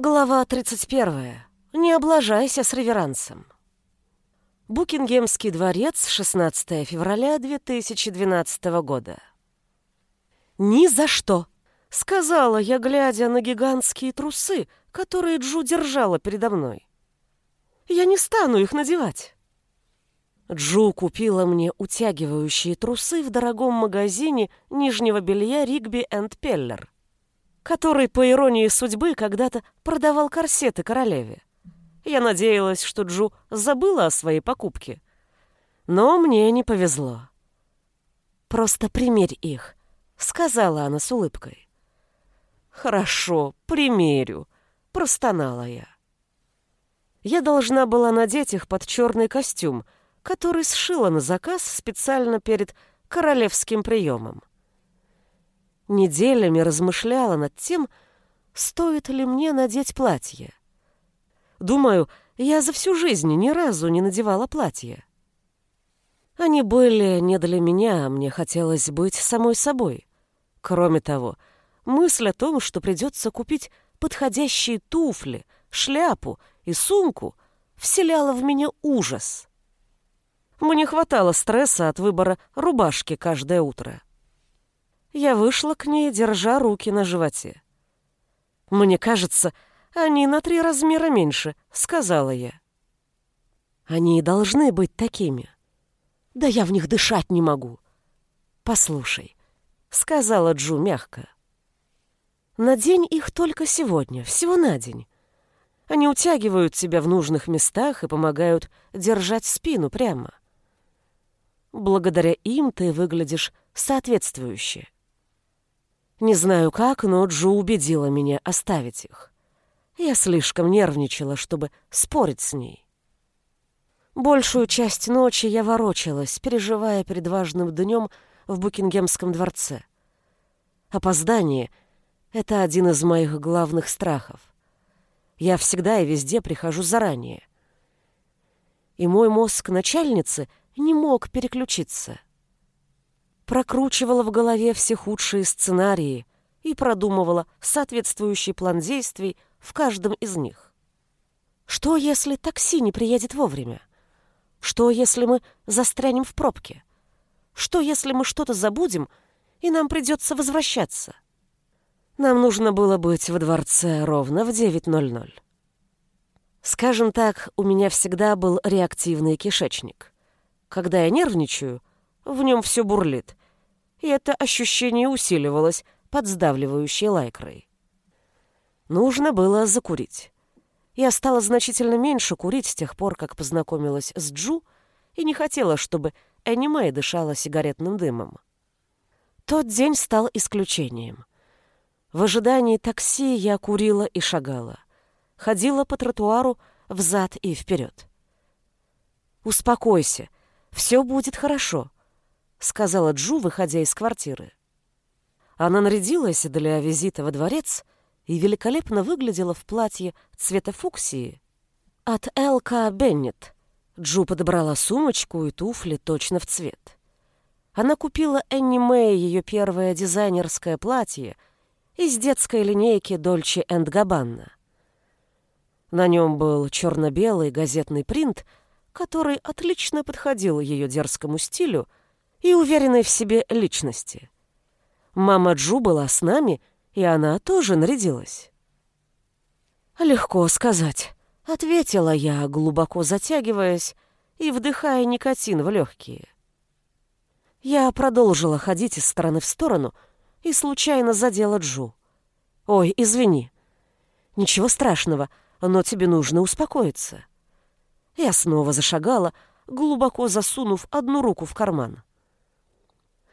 Глава 31. Не облажайся с реверансом. Букингемский дворец, 16 февраля 2012 года. «Ни за что!» — сказала я, глядя на гигантские трусы, которые Джу держала передо мной. «Я не стану их надевать». Джу купила мне утягивающие трусы в дорогом магазине нижнего белья Ригби энд Пеллер который, по иронии судьбы, когда-то продавал корсеты королеве. Я надеялась, что Джу забыла о своей покупке. Но мне не повезло. «Просто примерь их», — сказала она с улыбкой. «Хорошо, примерю», — простонала я. Я должна была надеть их под черный костюм, который сшила на заказ специально перед королевским приемом неделями размышляла над тем, стоит ли мне надеть платье. Думаю, я за всю жизнь ни разу не надевала платье. Они были не для меня, а мне хотелось быть самой собой. Кроме того, мысль о том, что придется купить подходящие туфли, шляпу и сумку, вселяла в меня ужас. Мне хватало стресса от выбора рубашки каждое утро. Я вышла к ней, держа руки на животе. «Мне кажется, они на три размера меньше», — сказала я. «Они и должны быть такими. Да я в них дышать не могу». «Послушай», — сказала Джу мягко. «Надень их только сегодня, всего на день. Они утягивают тебя в нужных местах и помогают держать спину прямо. Благодаря им ты выглядишь соответствующе. Не знаю как, но Джу убедила меня оставить их. Я слишком нервничала, чтобы спорить с ней. Большую часть ночи я ворочалась, переживая перед важным днем в Букингемском дворце. Опоздание — это один из моих главных страхов. Я всегда и везде прихожу заранее. И мой мозг начальницы не мог переключиться — прокручивала в голове все худшие сценарии и продумывала соответствующий план действий в каждом из них. Что, если такси не приедет вовремя? Что, если мы застрянем в пробке? Что, если мы что-то забудем, и нам придется возвращаться? Нам нужно было быть во дворце ровно в 9.00. Скажем так, у меня всегда был реактивный кишечник. Когда я нервничаю, в нем все бурлит, и это ощущение усиливалось под сдавливающей лайкрой. Нужно было закурить. Я стала значительно меньше курить с тех пор, как познакомилась с Джу, и не хотела, чтобы Мэй дышала сигаретным дымом. Тот день стал исключением. В ожидании такси я курила и шагала. Ходила по тротуару взад и вперед. «Успокойся, все будет хорошо», — сказала Джу, выходя из квартиры. Она нарядилась для визита во дворец и великолепно выглядела в платье цвета фуксии от Элка Беннет. Джу подобрала сумочку и туфли точно в цвет. Она купила Энни Мэй ее первое дизайнерское платье из детской линейки Дольче энд Габанна. На нем был черно-белый газетный принт, который отлично подходил ее дерзкому стилю — и уверенной в себе личности. Мама Джу была с нами, и она тоже нарядилась. «Легко сказать», — ответила я, глубоко затягиваясь и вдыхая никотин в легкие. Я продолжила ходить из стороны в сторону и случайно задела Джу. «Ой, извини. Ничего страшного, но тебе нужно успокоиться». Я снова зашагала, глубоко засунув одну руку в карман.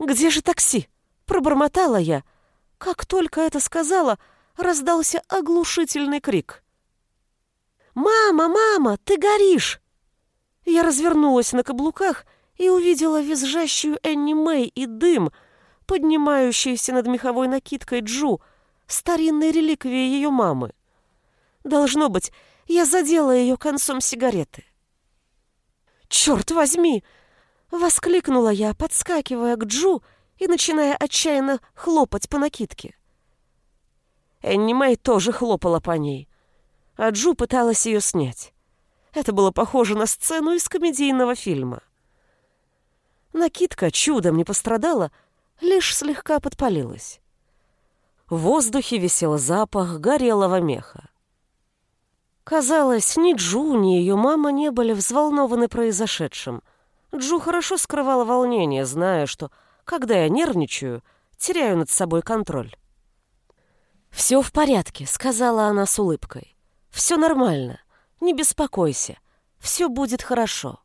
«Где же такси?» — пробормотала я. Как только это сказала, раздался оглушительный крик. «Мама, мама, ты горишь!» Я развернулась на каблуках и увидела визжащую Энни Мэй и дым, поднимающийся над меховой накидкой Джу, старинной реликвией ее мамы. Должно быть, я задела ее концом сигареты. «Черт возьми!» Воскликнула я, подскакивая к Джу и начиная отчаянно хлопать по накидке. Энни Мэй тоже хлопала по ней. а Джу пыталась ее снять. Это было похоже на сцену из комедийного фильма. Накидка чудом не пострадала, лишь слегка подпалилась. В воздухе висел запах горелого меха. Казалось, ни Джу, ни ее мама не были взволнованы произошедшим. Джу хорошо скрывала волнение, зная, что, когда я нервничаю, теряю над собой контроль. «Все в порядке», — сказала она с улыбкой. «Все нормально. Не беспокойся. Все будет хорошо».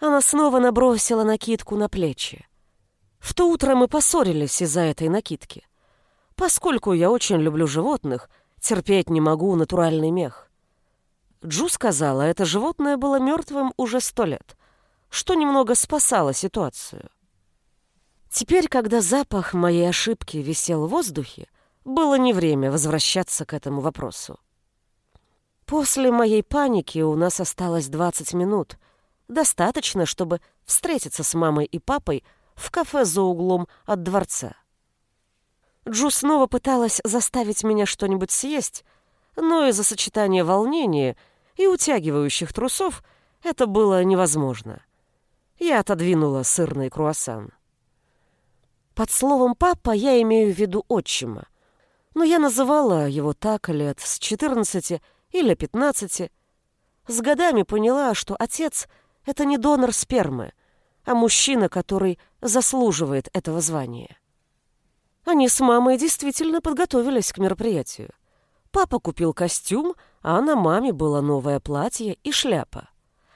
Она снова набросила накидку на плечи. В то утро мы поссорились из-за этой накидки. Поскольку я очень люблю животных, терпеть не могу натуральный мех. Джу сказала, это животное было мертвым уже сто лет, что немного спасало ситуацию. Теперь, когда запах моей ошибки висел в воздухе, было не время возвращаться к этому вопросу. После моей паники у нас осталось 20 минут. Достаточно, чтобы встретиться с мамой и папой в кафе за углом от дворца. Джу снова пыталась заставить меня что-нибудь съесть, но из-за сочетания волнения и утягивающих трусов это было невозможно. Я отодвинула сырный круассан. Под словом «папа» я имею в виду отчима, но я называла его так лет с 14 или 15. С годами поняла, что отец — это не донор спермы, а мужчина, который заслуживает этого звания. Они с мамой действительно подготовились к мероприятию. Папа купил костюм, а на маме было новое платье и шляпа.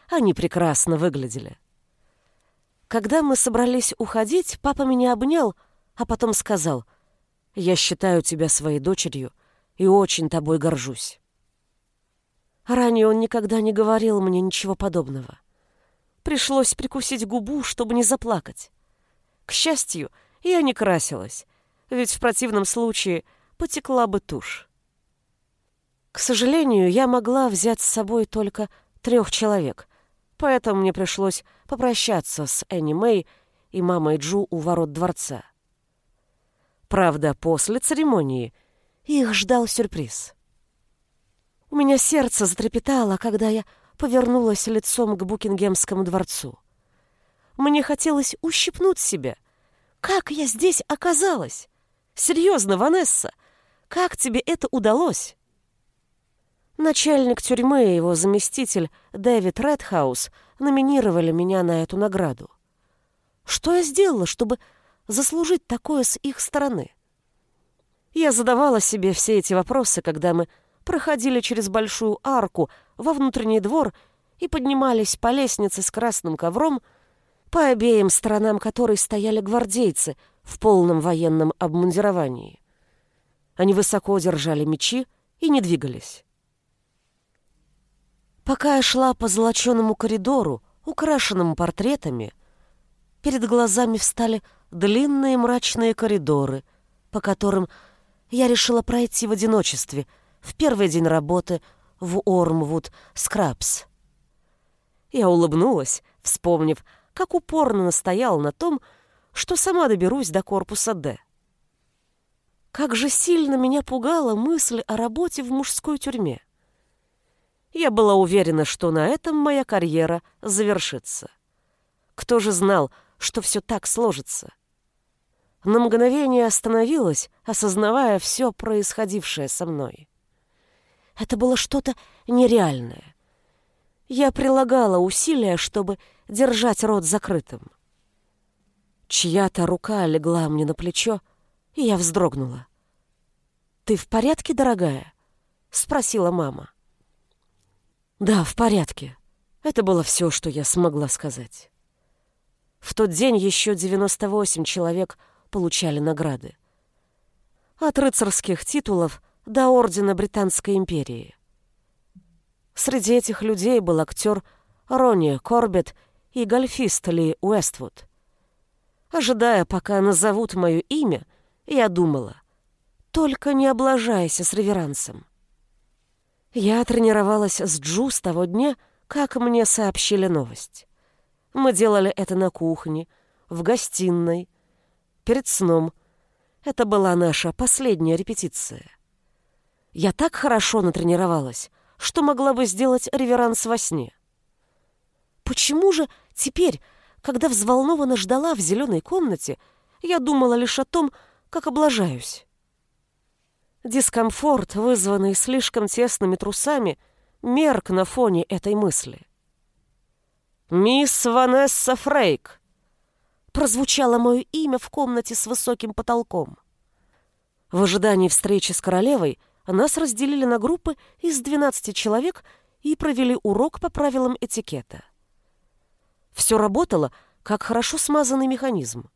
Они прекрасно выглядели. Когда мы собрались уходить, папа меня обнял, а потом сказал, «Я считаю тебя своей дочерью и очень тобой горжусь». Ранее он никогда не говорил мне ничего подобного. Пришлось прикусить губу, чтобы не заплакать. К счастью, я не красилась, ведь в противном случае потекла бы тушь. К сожалению, я могла взять с собой только трех человек, поэтому мне пришлось попрощаться с Энни Мэй и мамой Джу у ворот дворца. Правда, после церемонии их ждал сюрприз. У меня сердце затрепетало, когда я повернулась лицом к Букингемскому дворцу. Мне хотелось ущипнуть себя. Как я здесь оказалась? Серьезно, Ванесса, как тебе это удалось? Начальник тюрьмы и его заместитель Дэвид Редхаус номинировали меня на эту награду. Что я сделала, чтобы заслужить такое с их стороны? Я задавала себе все эти вопросы, когда мы проходили через большую арку во внутренний двор и поднимались по лестнице с красным ковром, по обеим сторонам которой стояли гвардейцы в полном военном обмундировании. Они высоко держали мечи и не двигались. Пока я шла по золоченому коридору, украшенному портретами, перед глазами встали длинные мрачные коридоры, по которым я решила пройти в одиночестве в первый день работы в Ормвуд Скрабс. Я улыбнулась, вспомнив, как упорно настоял на том, что сама доберусь до корпуса «Д». Как же сильно меня пугала мысль о работе в мужской тюрьме. Я была уверена, что на этом моя карьера завершится. Кто же знал, что все так сложится? На мгновение остановилась, осознавая все происходившее со мной. Это было что-то нереальное. Я прилагала усилия, чтобы держать рот закрытым. Чья-то рука легла мне на плечо, и я вздрогнула. «Ты в порядке, дорогая?» — спросила мама. «Да, в порядке». Это было все, что я смогла сказать. В тот день еще 98 человек получали награды. От рыцарских титулов до Ордена Британской империи. Среди этих людей был актер Ронни Корбет и гольфист Ли Уэствуд. Ожидая, пока назовут мое имя, я думала, только не облажайся с реверансом. Я тренировалась с Джу с того дня, как мне сообщили новость. Мы делали это на кухне, в гостиной, перед сном. Это была наша последняя репетиция. Я так хорошо натренировалась, что могла бы сделать реверанс во сне. Почему же теперь, когда взволнованно ждала в зеленой комнате, я думала лишь о том, как облажаюсь? Дискомфорт, вызванный слишком тесными трусами, мерк на фоне этой мысли. «Мисс Ванесса Фрейк!» Прозвучало мое имя в комнате с высоким потолком. В ожидании встречи с королевой нас разделили на группы из 12 человек и провели урок по правилам этикета. Все работало, как хорошо смазанный механизм.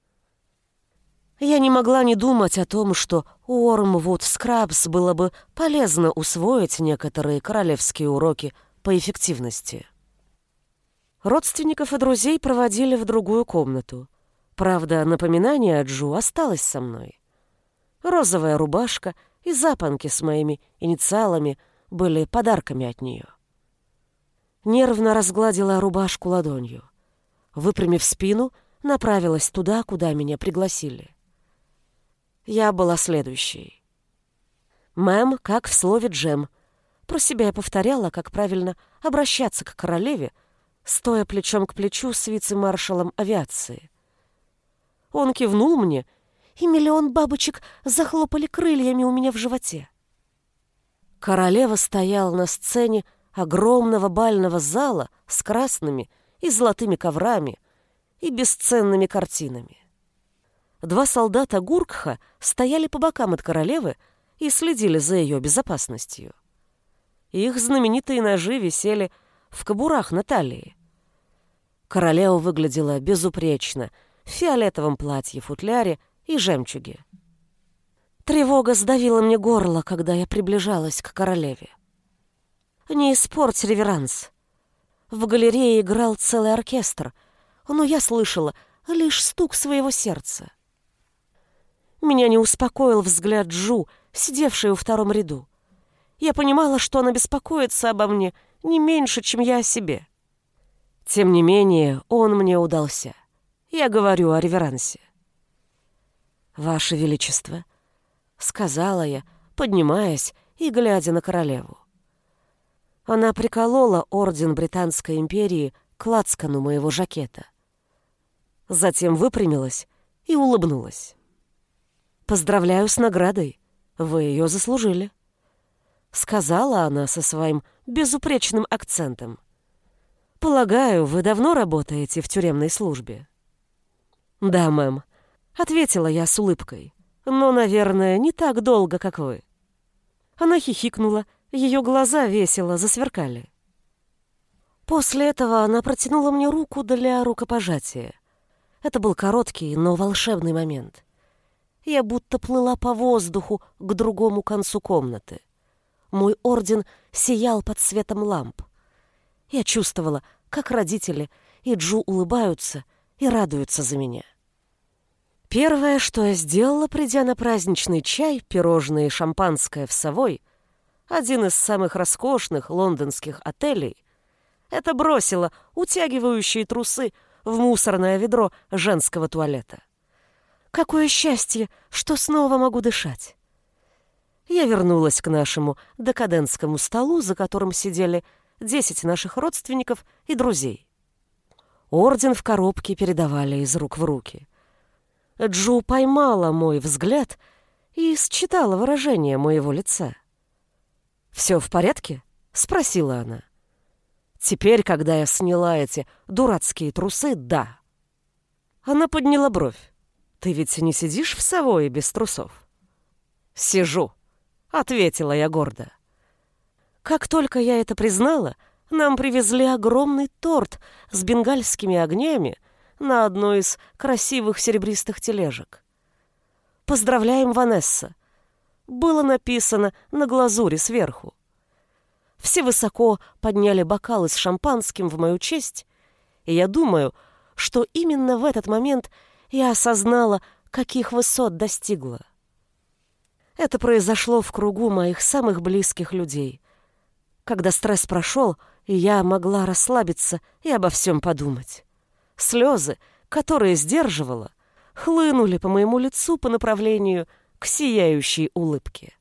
Я не могла не думать о том, что Уормвуд Скрабс было бы полезно усвоить некоторые королевские уроки по эффективности. Родственников и друзей проводили в другую комнату. Правда, напоминание о Джу осталось со мной. Розовая рубашка и запонки с моими инициалами были подарками от нее. Нервно разгладила рубашку ладонью. Выпрямив спину, направилась туда, куда меня пригласили. Я была следующей. «Мэм, как в слове «джем». Про себя я повторяла, как правильно обращаться к королеве, стоя плечом к плечу с вице-маршалом авиации. Он кивнул мне, и миллион бабочек захлопали крыльями у меня в животе. Королева стояла на сцене огромного бального зала с красными и золотыми коврами и бесценными картинами. Два солдата Гуркха стояли по бокам от королевы и следили за ее безопасностью. Их знаменитые ножи висели в кобурах на талии. Королева выглядела безупречно в фиолетовом платье-футляре и жемчуге. Тревога сдавила мне горло, когда я приближалась к королеве. Не испорть реверанс. В галерее играл целый оркестр, но я слышала лишь стук своего сердца. Меня не успокоил взгляд Джу, сидевшей у втором ряду. Я понимала, что она беспокоится обо мне не меньше, чем я о себе. Тем не менее, он мне удался. Я говорю о реверансе. «Ваше Величество», — сказала я, поднимаясь и глядя на королеву. Она приколола орден Британской империи к лацкану моего жакета. Затем выпрямилась и улыбнулась. Поздравляю с наградой. Вы ее заслужили. Сказала она со своим безупречным акцентом. Полагаю, вы давно работаете в тюремной службе? Да, мэм. Ответила я с улыбкой. Но, наверное, не так долго, как вы. Она хихикнула, ее глаза весело засверкали. После этого она протянула мне руку для рукопожатия. Это был короткий, но волшебный момент. Я будто плыла по воздуху к другому концу комнаты. Мой орден сиял под светом ламп. Я чувствовала, как родители и Джу улыбаются и радуются за меня. Первое, что я сделала, придя на праздничный чай, пирожные и шампанское в Совой, один из самых роскошных лондонских отелей, это бросила утягивающие трусы в мусорное ведро женского туалета. Какое счастье, что снова могу дышать. Я вернулась к нашему декадентскому столу, за которым сидели десять наших родственников и друзей. Орден в коробке передавали из рук в руки. Джу поймала мой взгляд и считала выражение моего лица. «Все в порядке?» — спросила она. Теперь, когда я сняла эти дурацкие трусы, да. Она подняла бровь. Ты ведь не сидишь в Савое без трусов? Сижу, ответила я гордо. Как только я это признала, нам привезли огромный торт с бенгальскими огнями на одной из красивых серебристых тележек. «Поздравляем, Ванесса!» Было написано на глазури сверху. Все высоко подняли бокалы с шампанским в мою честь, и я думаю, что именно в этот момент я осознала, каких высот достигла. Это произошло в кругу моих самых близких людей. Когда стресс прошел, я могла расслабиться и обо всем подумать. Слезы, которые сдерживала, хлынули по моему лицу по направлению к сияющей улыбке.